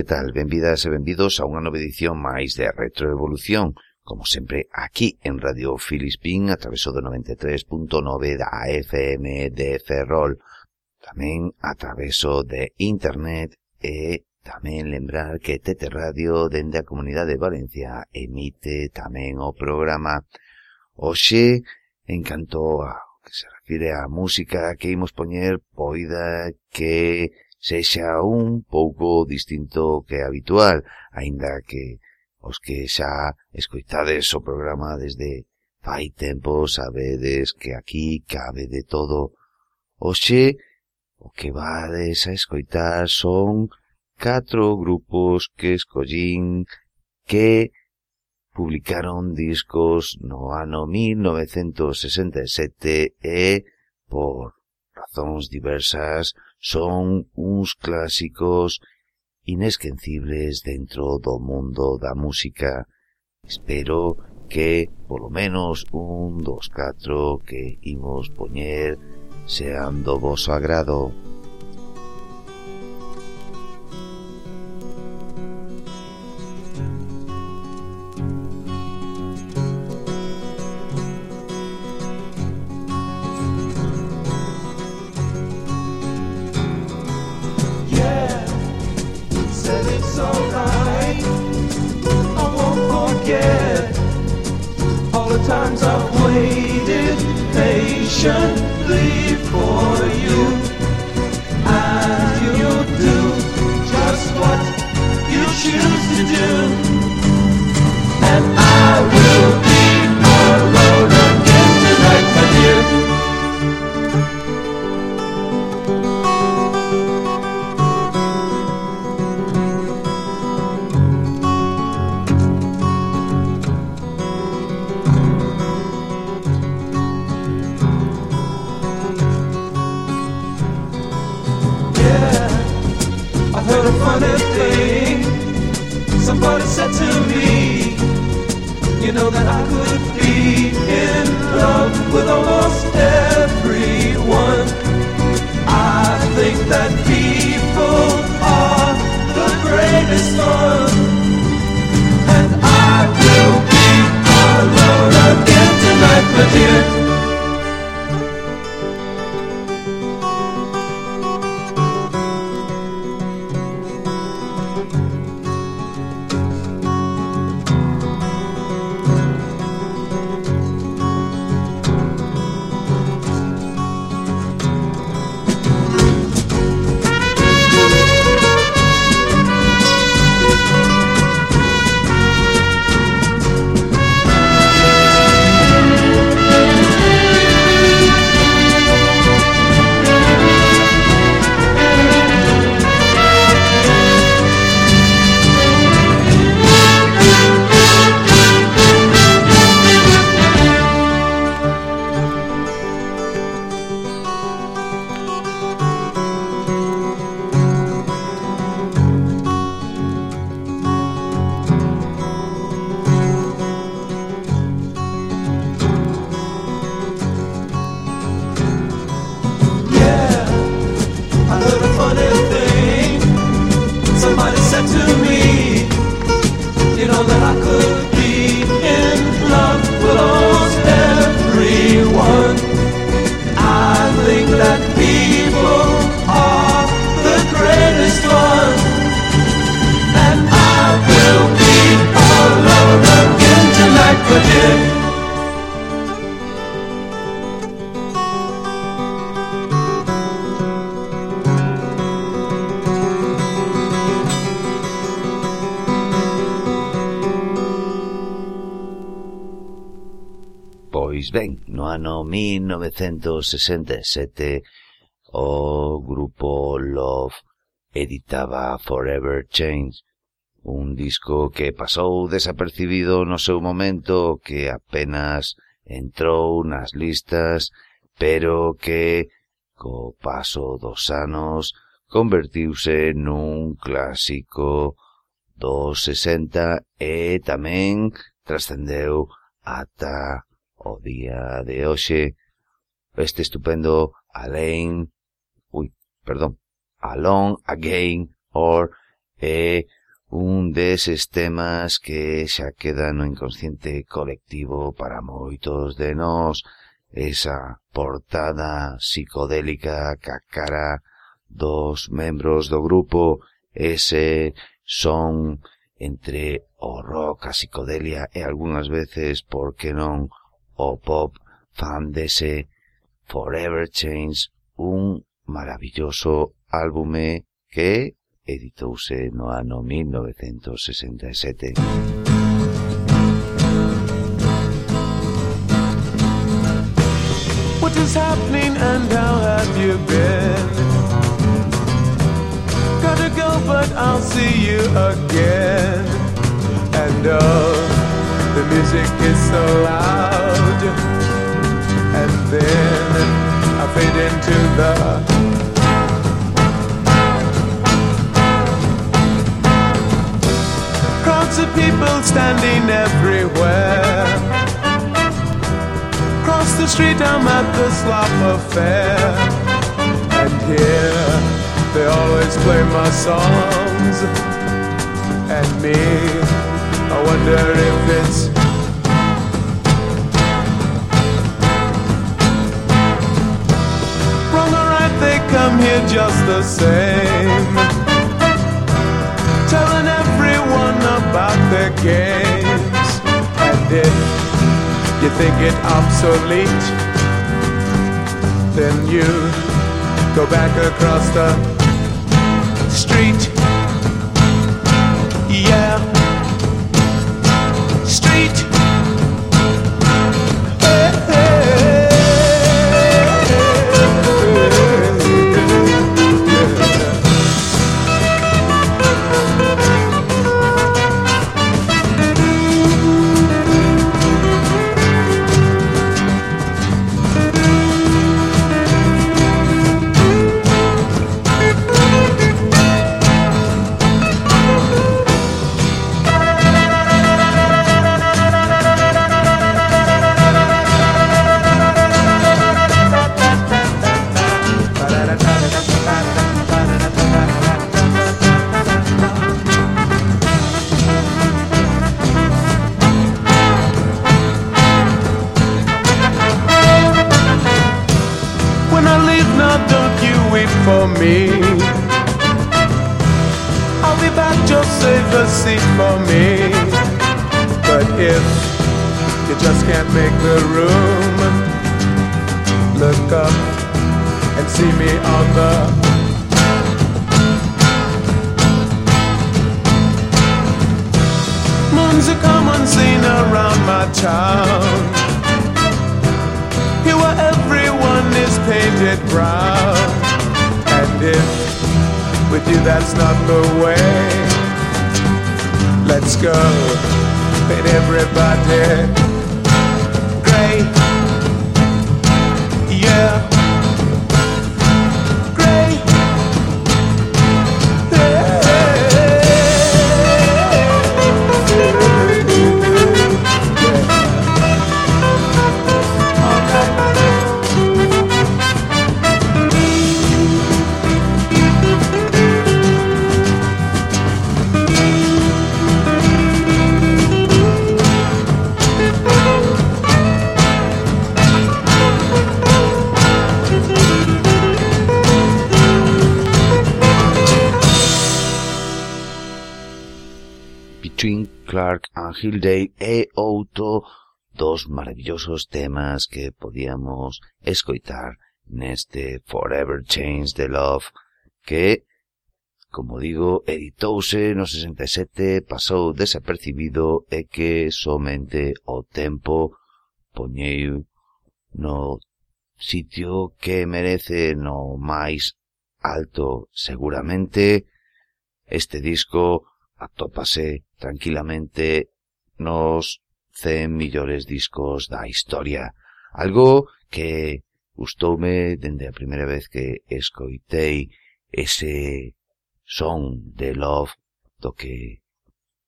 que tal? Benvidas e benvidos a unha nova edición máis de Retroevolución, como sempre aquí en Radio Filispín a través do 93.9 da FM de Ferrol, tamén a través de Internet e tamén lembrar que Tete Radio dende a Comunidade de Valencia emite tamén o programa. Oxe, en canto a que se refire á música que imos poñer, poida que sexa un pouco distinto que habitual, aínda que os que xa escoitades o programa desde fai tempo sabedes que aquí cabe de todo. Oxe, o que vades a escoitar son catro grupos que escollín que publicaron discos no ano 1967 e, por razóns diversas, son uns clásicos inesquecibles dentro do mundo da música. Espero que, polo menos, un dos catro que imos poñer sean do vosso agrado. I've ano 1967 o grupo Love editaba Forever Change, un disco que pasou desapercibido no seu momento, que apenas entrou nas listas, pero que, co paso dos anos, convertiuse nun clásico dos 60 e tamén trascendeu ata o día de hoxe. Este estupendo Alain, ui, perdón, Alone Again or é un deses temas que xa queda no inconsciente colectivo para moitos de nós. Esa portada psicodélica ca cara dos membros do grupo. Ese son entre o rock, a psicodelia e algunhas veces, por que non, o pop fan dese Forever Change, un maravilloso álbume que editouse no ano 1967. What is happening and how have you been? Gotta go but I'll see you again. And oh, the music is so loud. And then I fade into the crowds of people standing everywhere. Across the street, I'm at the slop affair. And here, they always play my songs. And me, I wonder if it's come here just the same. Telling everyone about their games. And if you think it obsolete, then you go back across the street. Yeah. Street. Me on Moon's a common scene around my town. Here where everyone is painted brown. And if with you that's not the way, let's go. Paint everybody gray. Hill Day e outro dos maravillosos temas que podíamos escoitar neste Forever Change the Love que, como digo, editouse no 67, pasou desapercibido e que somente o tempo poñeu no sitio que merece no máis alto seguramente. Este disco atópase tranquilamente nos 100 millores discos da historia. Algo que gustoume dende a primeira vez que escoitei ese son de Love do que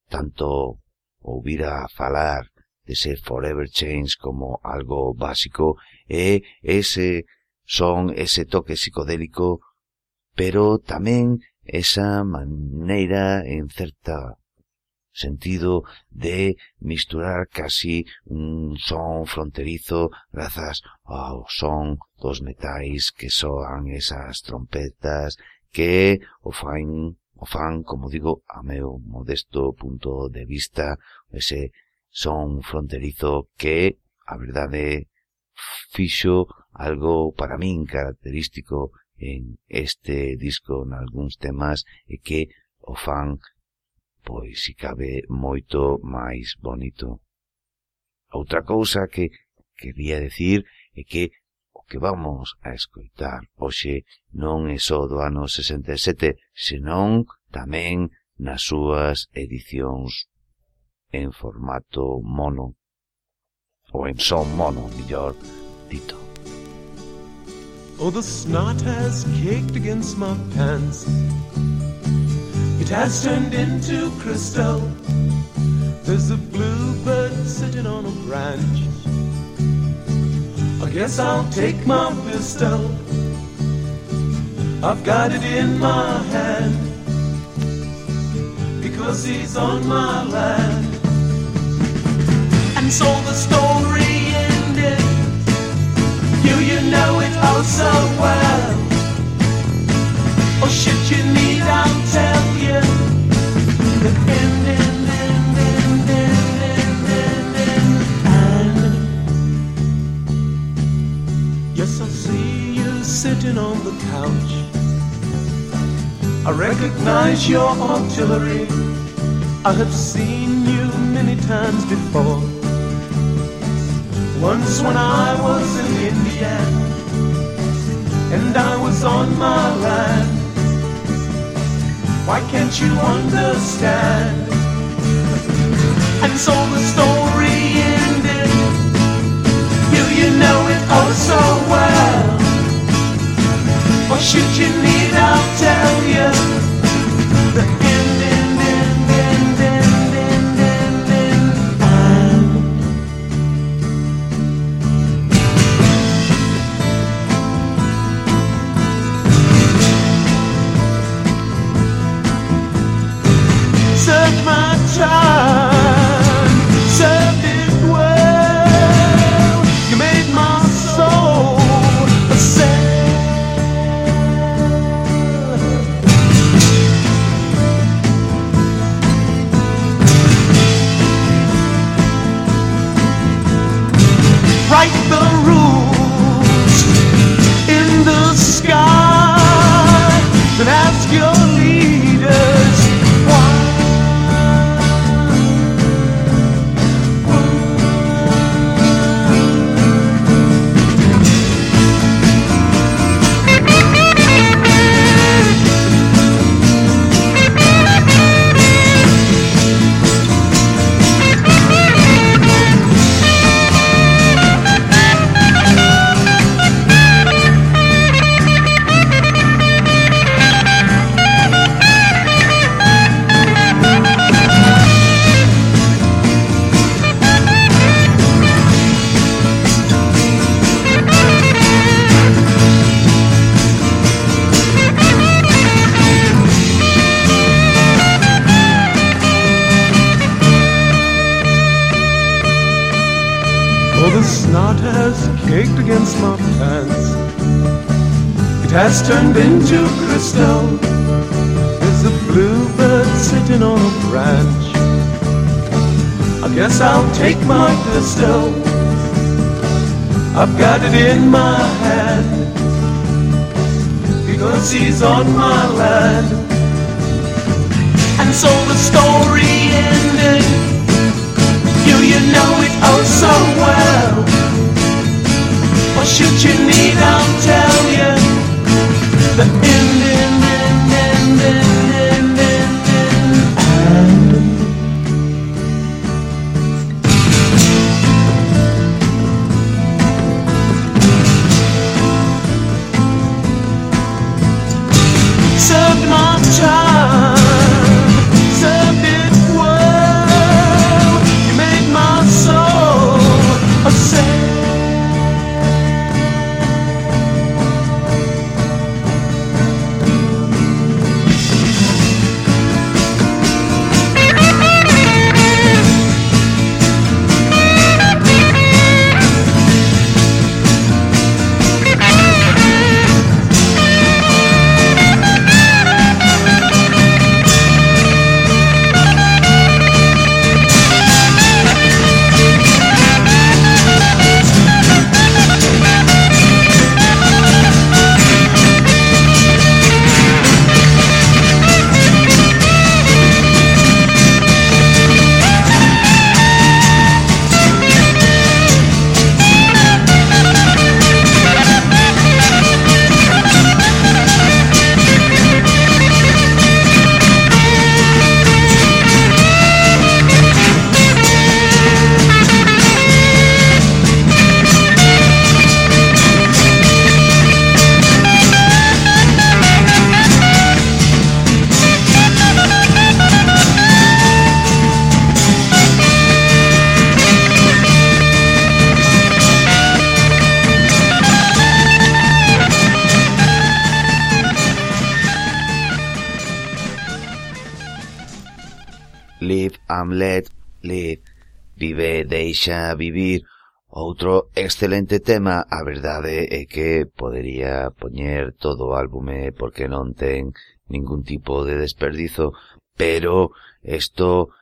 tanto ouvira falar de ser Forever Change como algo básico e ese son, ese toque psicodélico pero tamén esa maneira en certa sentido de misturar casi un son fronterizo grazas ao oh, son dos metais que soan esas trompetas que o fan, o fan, como digo, a meu modesto punto de vista, ese son fronterizo que, a verdade, fixo algo para min característico en este disco en algúns temas e que o fan pois si cabe moito máis bonito. Outra cousa que quería decir é que o que vamos a escoitar hoxe non é só do ano 67, senón tamén nas súas edicións en formato mono, ou en son mono, millor dito. Oh, the snot has caked against my pants It has turned into crystal. There's a bluebird sitting on a branch. I guess I'll take my pistol. I've got it in my hand because he's on my land. And so the story ended. you, you know it oh so well. Oh, or should you need, I'll tell you. The end, end, end, end, end, end, end, and yes, I see you sitting on the couch. I recognize your artillery. I have seen you many times before. Once when I was in India and I was on my land. Why can't you understand? And so the story ended. You, you know it oh so well. Or should you need, I'll tell you. Has caked against my pants. It has turned into crystal. There's a bluebird sitting on a branch. I guess I'll take my pistol. I've got it in my hand. Because he's on my land. And so the story ended. You, you know it oh so well. What should you need, I'll tell you. The end, end, end, end, end. Deixa vivir Outro excelente tema, a verdade é que podería poñer todo o álbume porque non ten ningún tipo de desperdizo, pero isto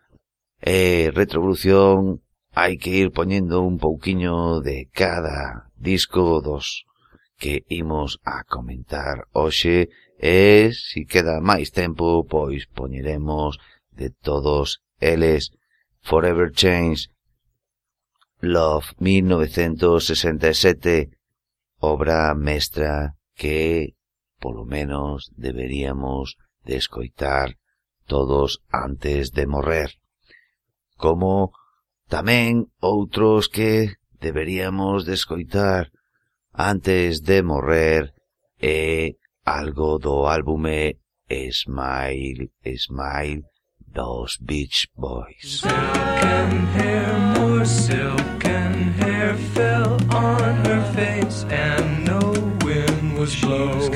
é retrovolución, hai que ir poñendo un pouquiño de cada disco. Dos que imos a comentar hoxe e se si queda máis tempo pois poñeremos de todos eles Forever Change Love 1967, obra mestra que, polo menos, deberíamos de escoitar todos antes de morrer. Como tamén outros que deberíamos de escoitar antes de morrer e algo do álbume Smile, Smile dos Beach Boys. Silken hair, more silken hair fell on her face, and no wind was blowing.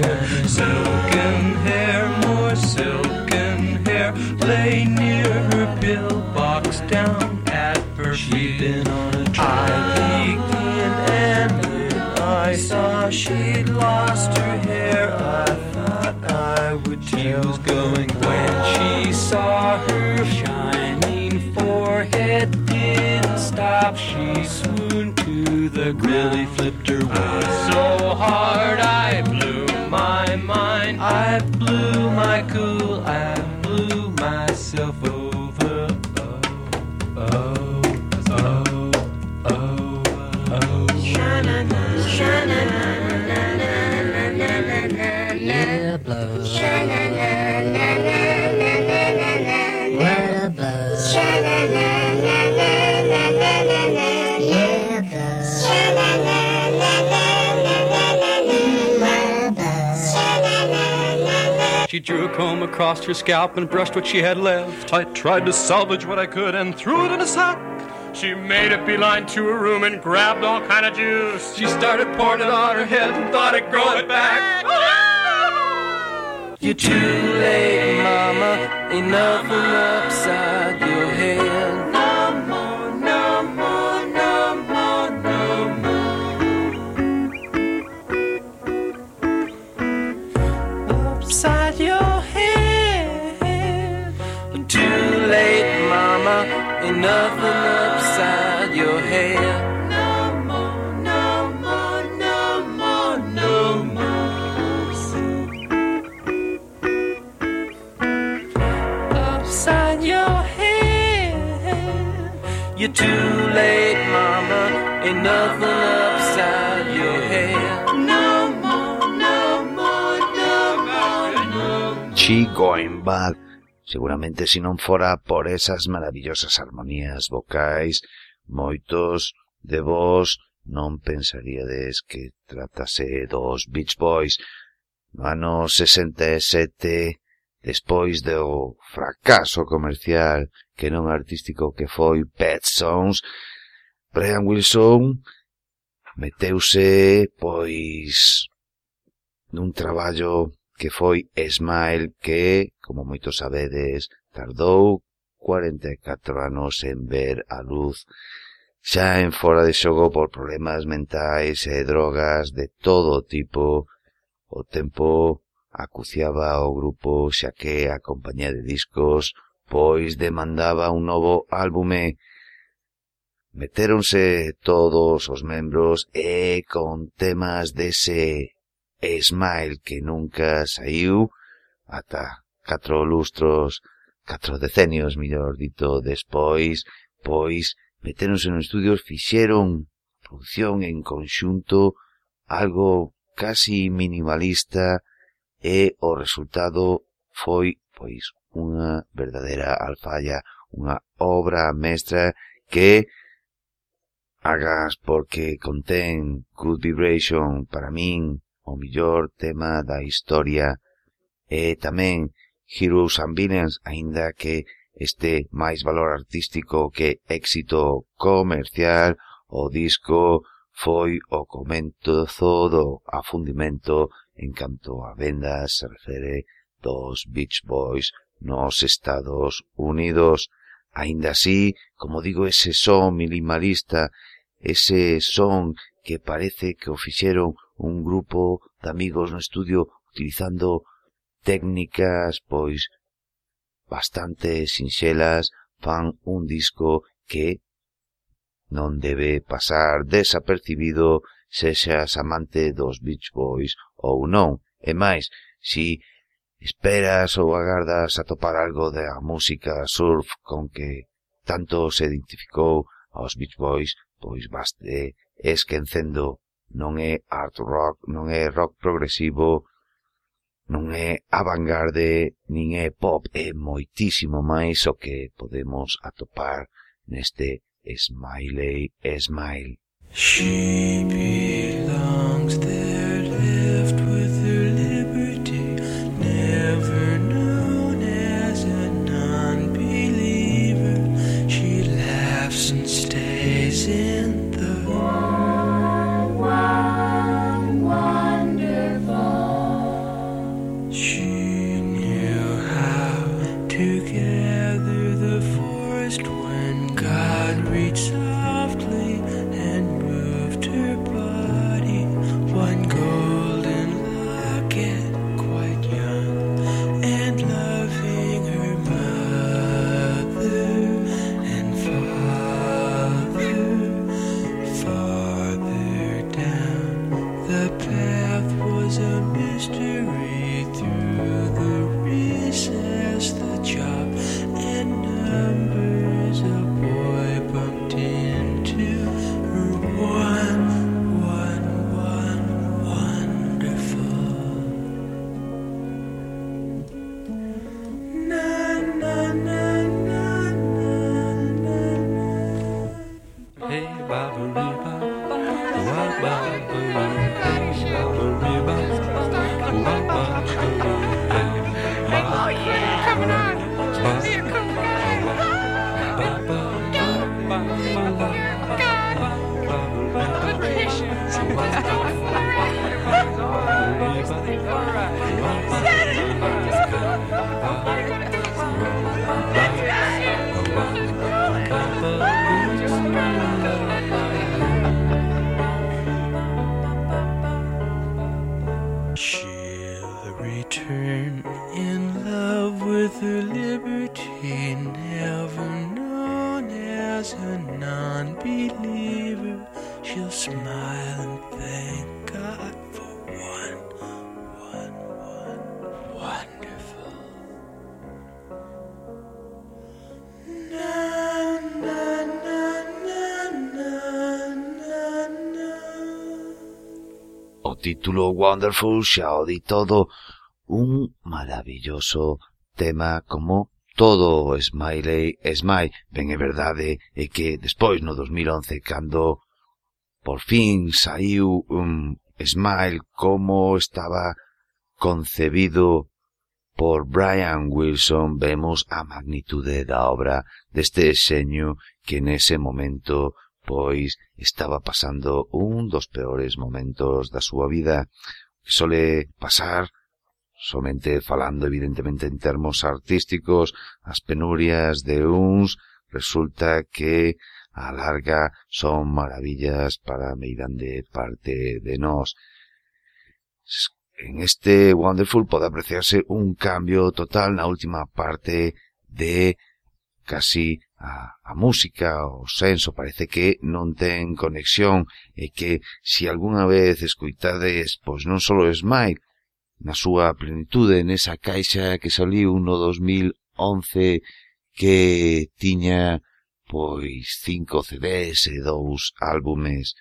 Silken hair, more silken hair lay near her pillbox down at her feet. She'd been on a I peeked in, and when I saw she'd lost her hair, I thought I would tell. She was going when she saw her shining forehead didn't stop. She swooned to the ground. Really flipped her way. So hard I blew my mind. I blew my cool. I drew a comb across her scalp and brushed what she had left. I tried to salvage what I could and threw it in a sack. She made a beeline to her room and grabbed all kind of juice. She started pouring it on her head and thought it'd grow it back. You're too late, mama. Ain't nothing upside your head. nothing upside your head. No more, no more, no more, She going back. Seguramente se non fora por esas maravillosas armonías vocais, moitos de vos non pensaríades que tratase dos Beach Boys. No ano 67, despois do fracaso comercial que non artístico que foi Pet Sounds, Brian Wilson meteuse, pois, nun traballo que foi Smile que, como moitos sabedes, tardou 44 anos en ver a luz xa en fora de xogo por problemas mentais e drogas de todo tipo. O tempo acuciaba o grupo xa que a compañía de discos pois demandaba un novo álbume Metéronse todos os membros e con temas dese Smile que nunca saiu ata catro lustros, catro decenios, mellor dito, despois, pois metéronse no estudio, fixeron produción en conxunto algo casi minimalista e o resultado foi pois unha verdadeira alfalla, unha obra mestra que Agas porque contén Good Vibration para min o mellor tema da historia e tamén Heroes and Villains, aínda que este máis valor artístico que éxito comercial, o disco foi o comenzo do afundimento en canto a vendas se refere dos Beach Boys nos Estados Unidos. Ainda así, como digo, ese son minimalista ese son que parece que o fixeron un grupo de amigos no estudio utilizando técnicas pois bastante sinxelas fan un disco que non debe pasar desapercibido sexas amante dos Beach Boys ou non. E máis, si esperas ou agardas a topar algo da música surf con que tanto se identificou aos Beach Boys, pois baste esquencendo non é art rock, non é rock progresivo, non é avangarde, nin é pop, é moitísimo máis o que podemos atopar neste Smiley Smile. She belongs there. título Wonderful xa o di todo, un maravilloso tema como todo o Smiley Smile. Ben é verdade eh, é que despois no 2011 cando por fin saiu un Smile como estaba concebido por Brian Wilson vemos a magnitude da obra deste xeño que nese momento pois estaba pasando un dos peores momentos da súa vida, que sole pasar somente falando evidentemente en termos artísticos, as penurias de uns, resulta que a larga son maravillas para a meirande parte de nós. En este Wonderful pode apreciarse un cambio total na última parte de casi a, a música, o senso, parece que non ten conexión e que se algunha vez escoitades, pois non só es Smile, na súa plenitude, nesa caixa que saliu no 2011 que tiña pois cinco CDs e dous álbumes.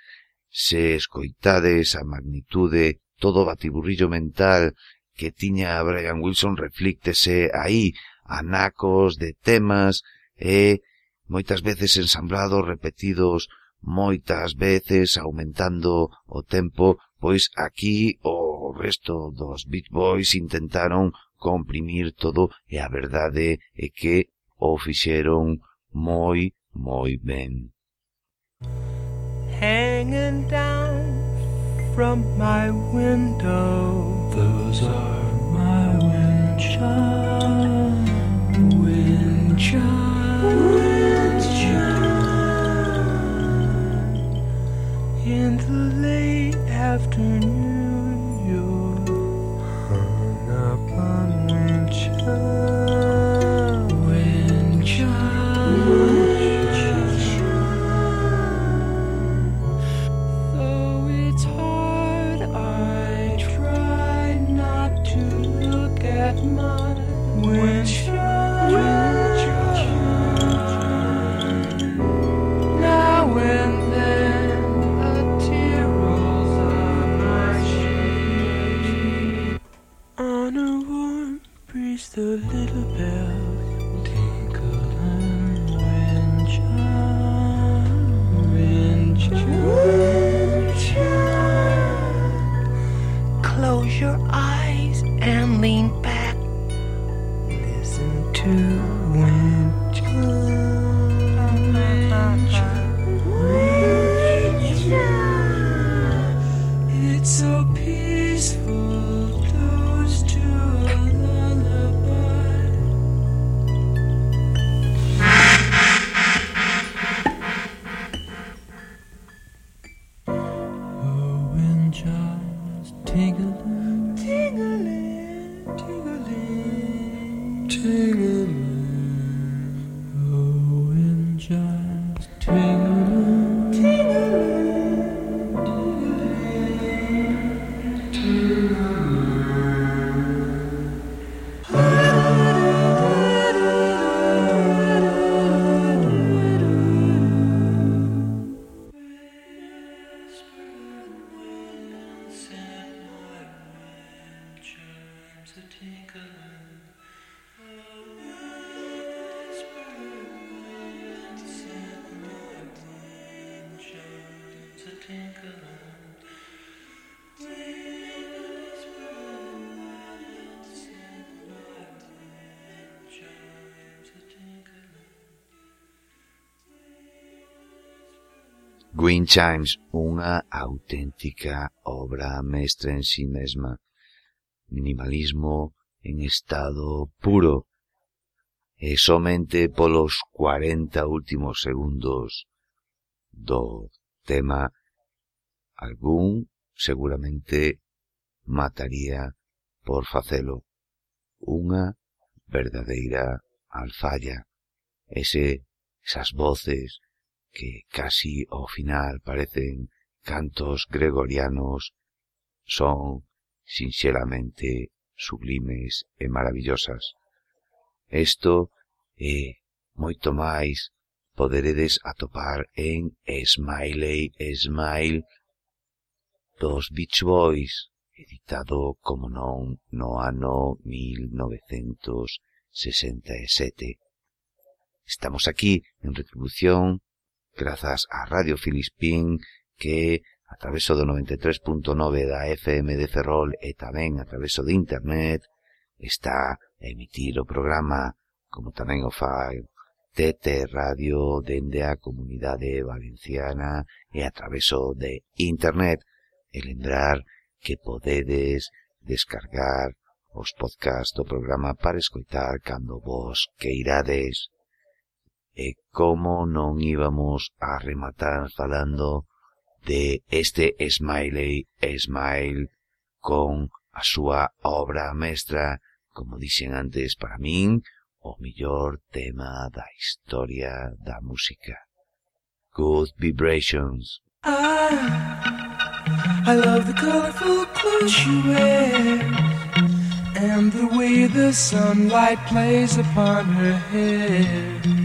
Se escoitades a magnitude, todo batiburrillo mental que tiña Brian Wilson reflíctese aí, anacos de temas e moitas veces ensamblados, repetidos moitas veces, aumentando o tempo, pois aquí o resto dos Beat Boys intentaron comprimir todo e a verdade é que o fixeron moi, moi ben. Hanging down from my window Those are my wind chimes, wind chimes afternoon. The little bells Green Chimes, unha auténtica obra mestra en sí mesma. Minimalismo en estado puro. E somente polos 40 últimos segundos do tema, algún seguramente mataría por facelo. Unha verdadeira alfalla. Ese, esas voces, que casi ao final parecen cantos gregorianos, son sinxelamente sublimes e maravillosas. Esto e moito máis poderedes atopar en Smiley Smile dos Beach Boys, editado, como non, no ano 1967. Estamos aquí en retribución grazas a Radio Filispín que a traveso do 93.9 da FM de Ferrol e tamén a traveso de Internet está a emitir o programa como tamén o fai TT Radio dende a Comunidade Valenciana e a traveso de Internet e lembrar que podedes descargar os podcasts do programa para escoitar cando vos queirades. Eh, e como non íbamos a rematar falando de este Smiley Smile con a súa obra mestra, como dixen antes, para min, o mellor tema da historia da música. Good Vibrations. I, I love the colorful clothes you wear and the way the sunlight plays upon her hair.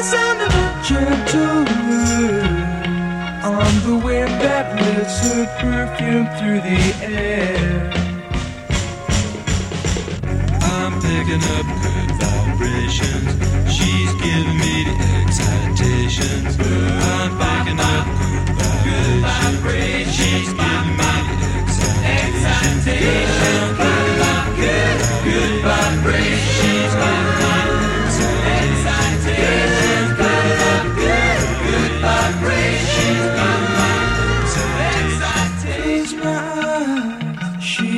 The sound of a gentle wind on the wind that lifts her perfume through the air. I'm picking up good vibrations. She's giving me the excitations. I'm picking up good vibrations. She's giving me the excitations. Good, good, good vibrations.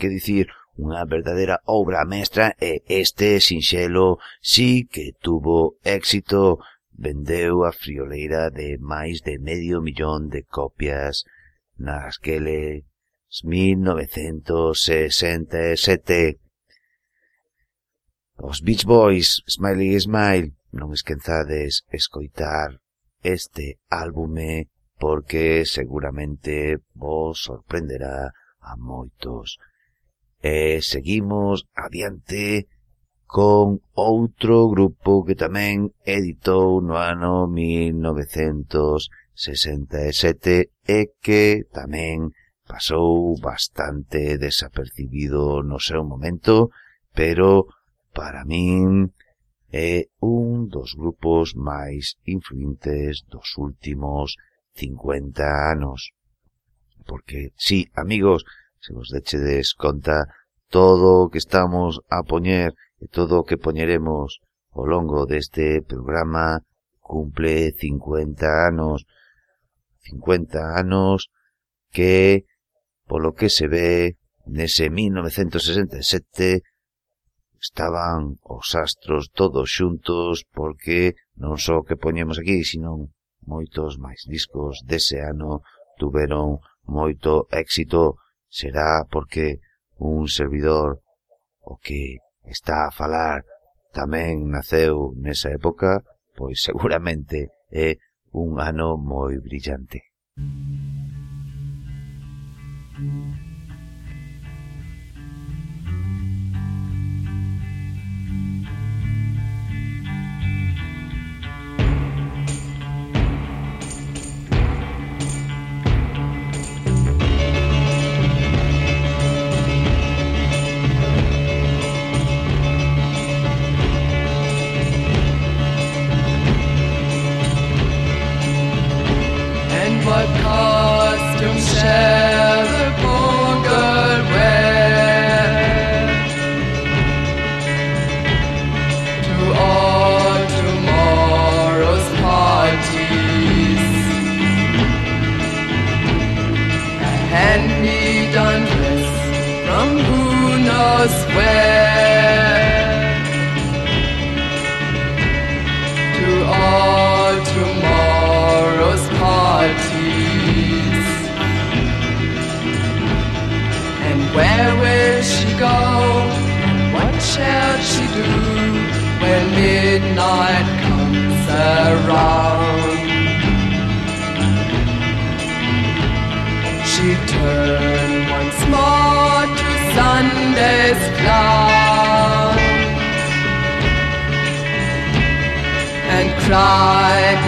que dicir unha verdadeira obra mestra e este sinxelo sí que tuvo éxito vendeu a frioleira de máis de medio millón de copias nas que le 1967. Os Beach Boys, Smiley Smile, non esquenzades escoitar este álbume porque seguramente vos sorprenderá a moitos. E seguimos adiante con outro grupo que tamén editou no ano 1967 e que tamén pasou bastante desapercibido no seu momento, pero para min é un dos grupos máis influentes dos últimos 50 anos. Porque, sí, amigos, se vos dechedes conta todo o que estamos a poñer e todo o que poñeremos ao longo deste programa cumple 50 anos 50 anos que, polo que se ve, nese 1967 estaban os astros todos xuntos porque non só que poñemos aquí, sino moitos máis discos dese ano tuveron moito éxito será porque un servidor o que está a falar tamén naceu nesa época, pois seguramente é un ano moi brillante. Thank. fly.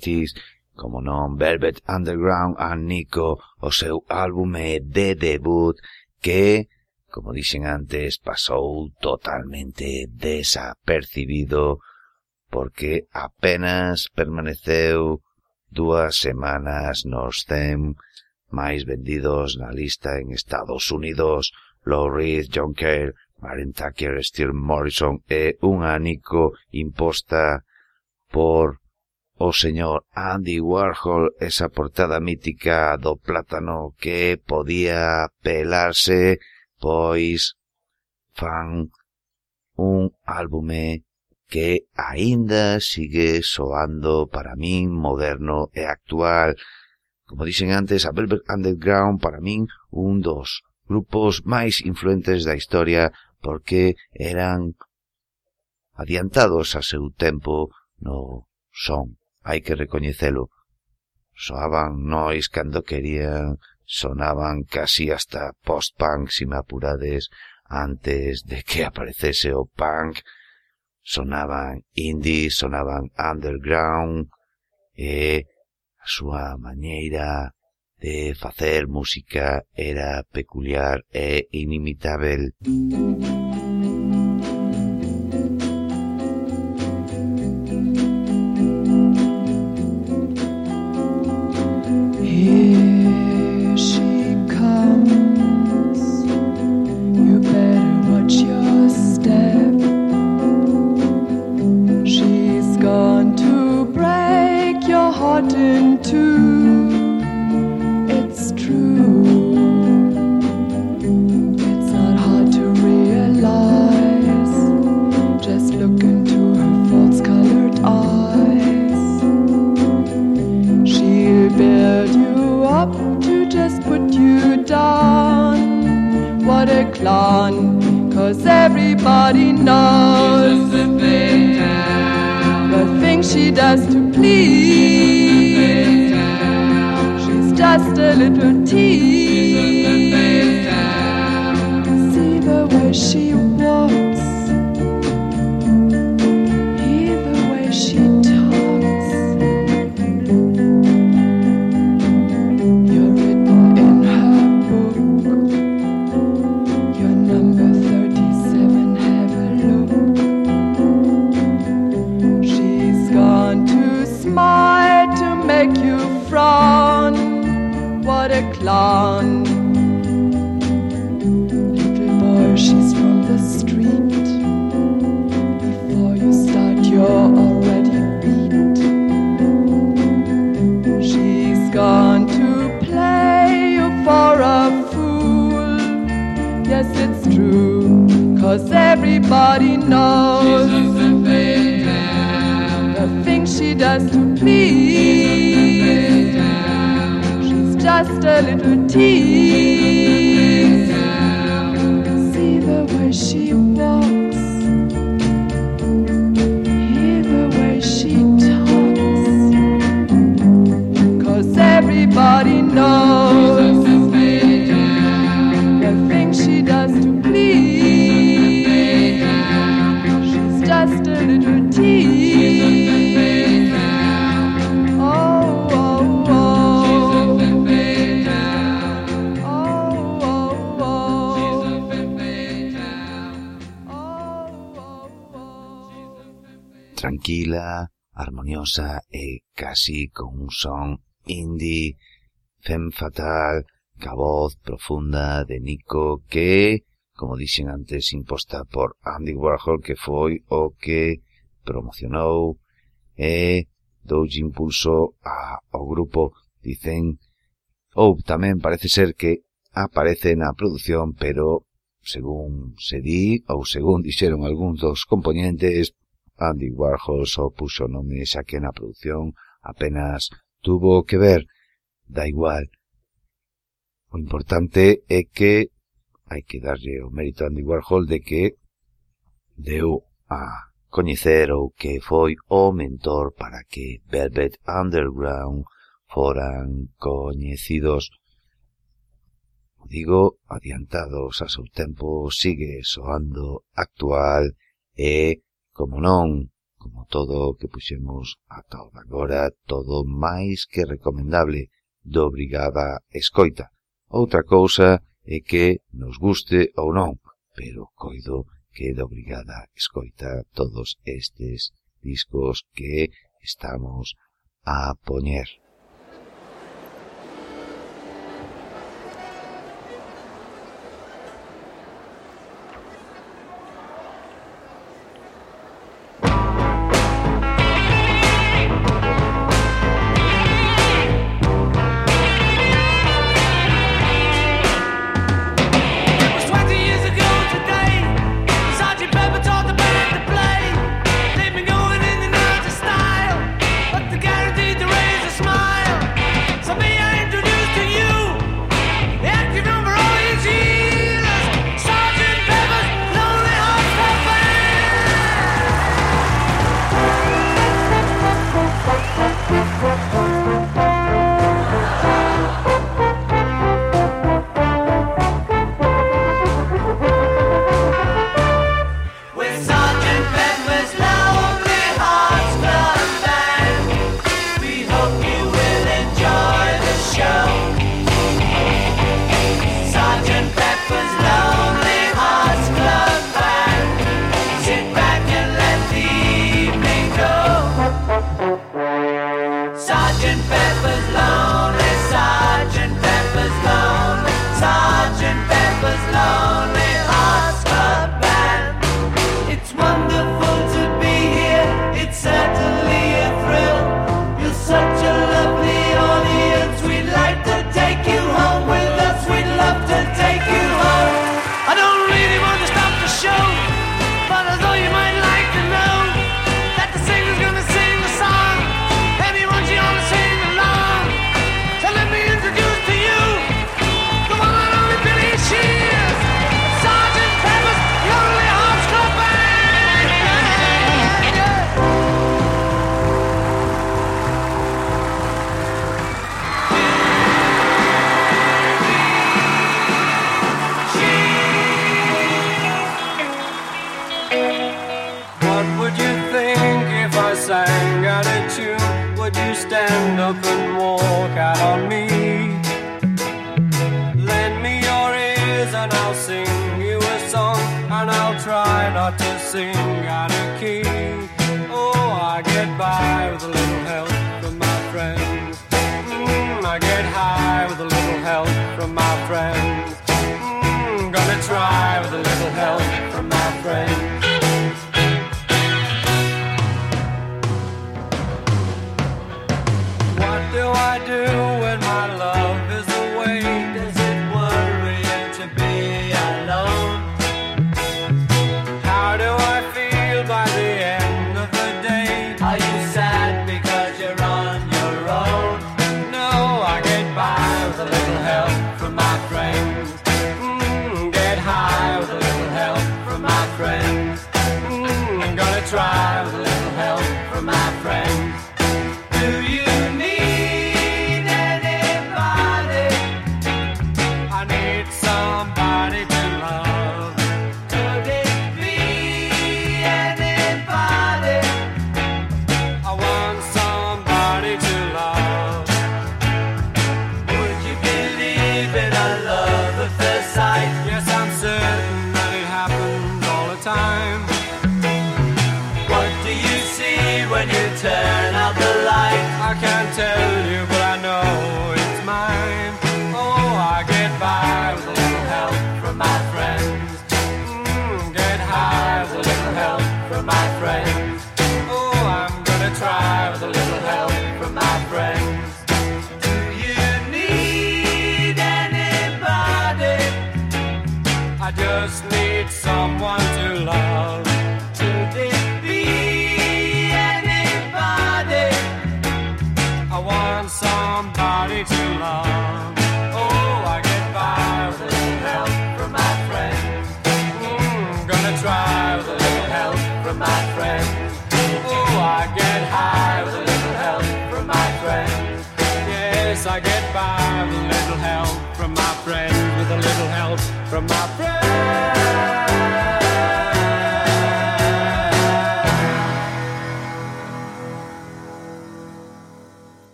Parties como non Velvet Underground a Nico, o seu álbume de debut que, como dixen antes, pasou totalmente desapercibido porque apenas permaneceu dúas semanas nos 100 máis vendidos na lista en Estados Unidos, Lou Reed, John Cale, Maren Tucker, Steve Morrison e un anico imposta por o señor Andy Warhol esa portada mítica do plátano que podía pelarse, pois fan un álbume que aínda sigue soando para min moderno e actual. Como dixen antes, a Velvet Underground para min un dos grupos máis influentes da historia porque eran adiantados a seu tempo no son hai que recoñecelo. Soaban nois cando querían, sonaban casi hasta post-punk, si me apurades, antes de que aparecese o punk, sonaban indie, sonaban underground, e a súa maneira de facer música era peculiar e inimitável. She does to please. She's just a little tease. armoniosa e casi con un son indie, fem fatal, ca voz profunda de Nico que, como dixen antes, imposta por Andy Warhol que foi o que promocionou e doulle impulso a, ao grupo, dicen, ou tamén parece ser que aparece na produción, pero según se di, ou según dixeron algúns dos componentes, Andy Warhol só puxo nome a que na produción apenas tuvo que ver. Da igual. O importante é que hai que darlle o mérito a Andy Warhol de que deu a coñecer ou que foi o mentor para que Velvet Underground foran coñecidos digo adiantados a seu tempo sigue soando actual e Como non, como todo o que puxemos ata o de agora, todo máis que recomendable do Brigada Escoita. Outra cousa é que nos guste ou non, pero coido que do Brigada Escoita todos estes discos que estamos a poñer.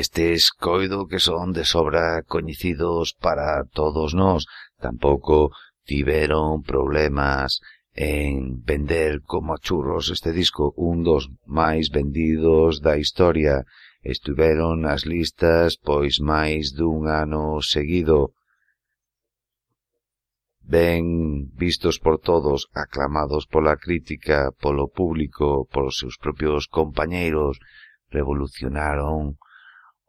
Estes coido que son de sobra coñecidos para todos nós, tampouco tiveron problemas en vender como churros este disco, un dos máis vendidos da historia. Estuveron nas listas pois máis dun ano seguido ben vistos por todos, aclamados pola crítica, polo público, polos seus propios compañeiros, revolucionaron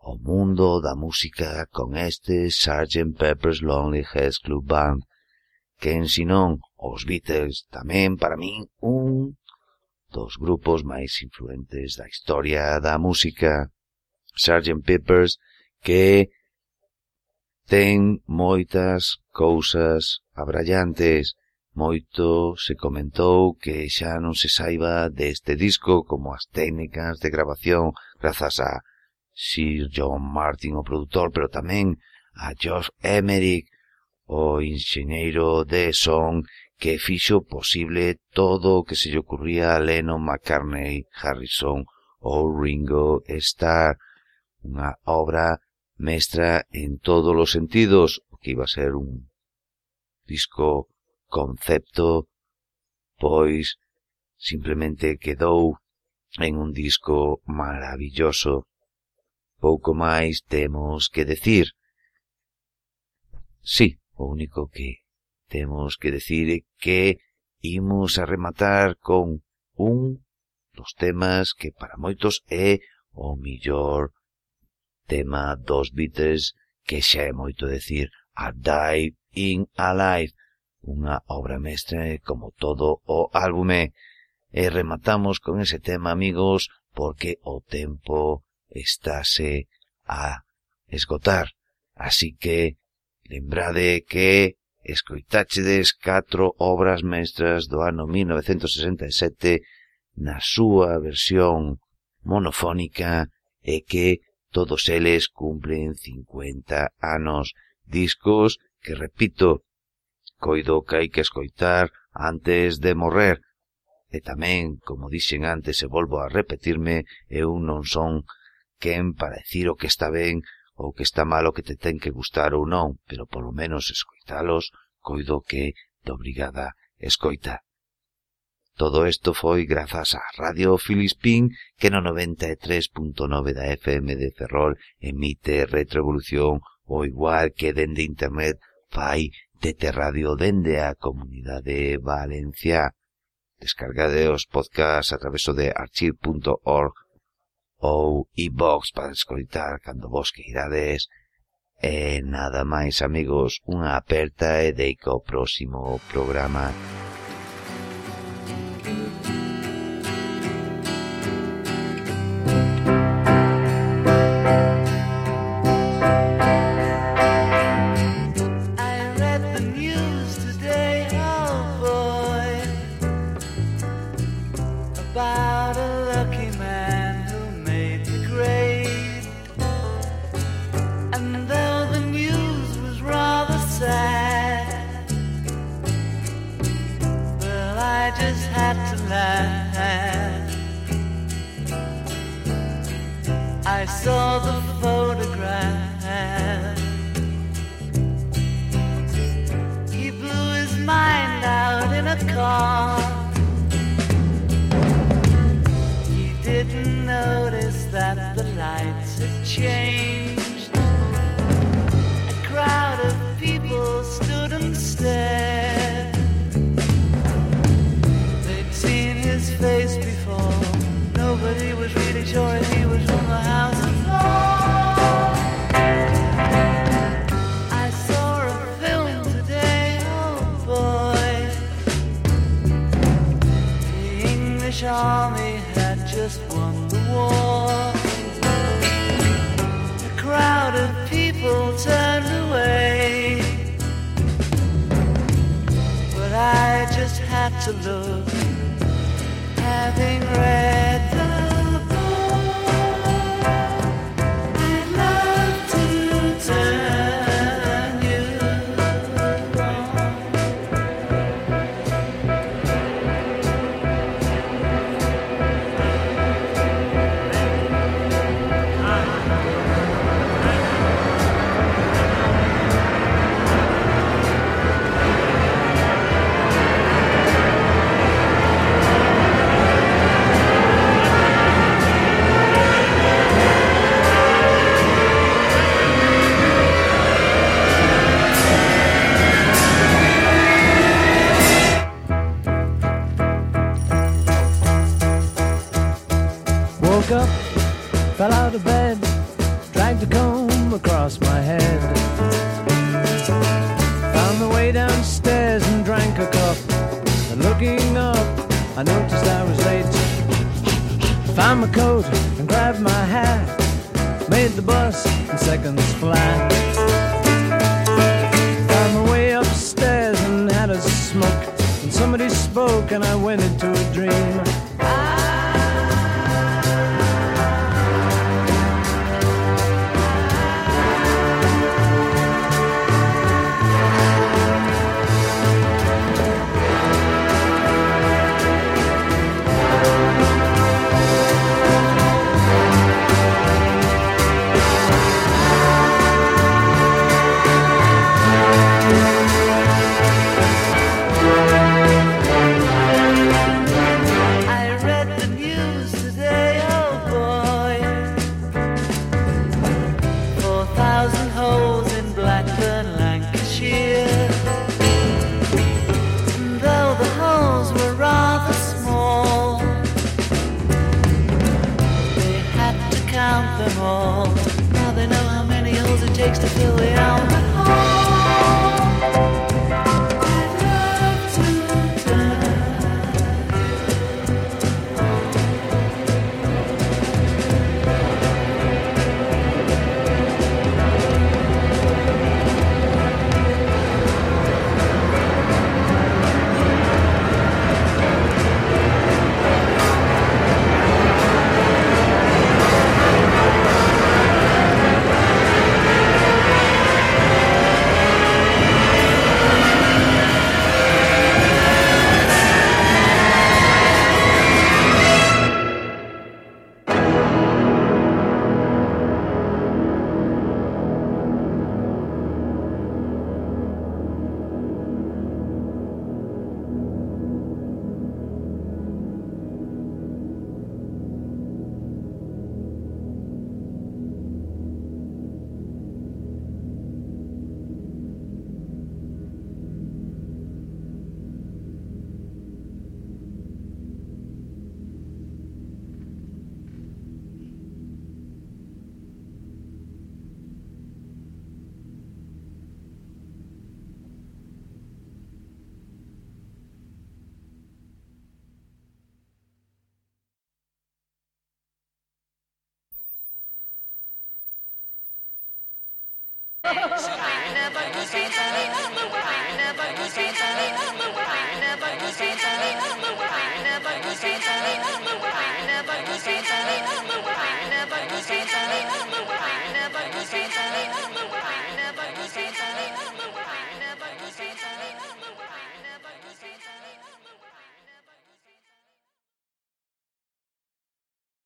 o mundo da música con este Sgt. Pepper's Lonely Hearts Club Band, que en sinón os Beatles tamén para min un dos grupos máis influentes da historia da música. Sgt. Pepper's que ten moitas cousas abrallantes, moito se comentou que xa non se saiba deste disco como as técnicas de grabación grazas a Sir John Martin, o produtor, pero tamén a Josh Emerick, o enxeñeiro de son que fixo posible todo o que se lle ocurría a Lennon McCartney, Harrison ou Ringo Starr. Unha obra mestra en todos os sentidos, o que iba a ser un disco concepto, pois simplemente quedou en un disco maravilloso Pouco máis temos que decir. Sí, o único que temos que decir é que imos a rematar con un dos temas que para moitos é o millor tema dos Beatles que xa é moito decir A Dive in Alive, unha obra mestra como todo o álbume. E rematamos con ese tema, amigos, porque o tempo estáse a esgotar. Así que lembrade que escoitáchedes catro obras mestras do ano 1967 na súa versión monofónica e que todos eles cumplen 50 anos discos que, repito, coido que hai que escoitar antes de morrer. E tamén, como dixen antes e volvo a repetirme, eu non son quen para decir o que está ben ou que está mal o que te ten que gustar ou non, pero polo menos escoitalos, coido que de obrigada escoita. Todo isto foi grazas a Radio Filispín que no 93.9 da FM de Ferrol emite retroevolución o igual que dende internet fai Tete Radio dende a Comunidade Valencia. Descargade os podcasts a traveso de archive.org ou iBox para escoitar cando vos queirades. E nada máis, amigos, unha aperta e deico ao próximo programa. To look, having read takes to fill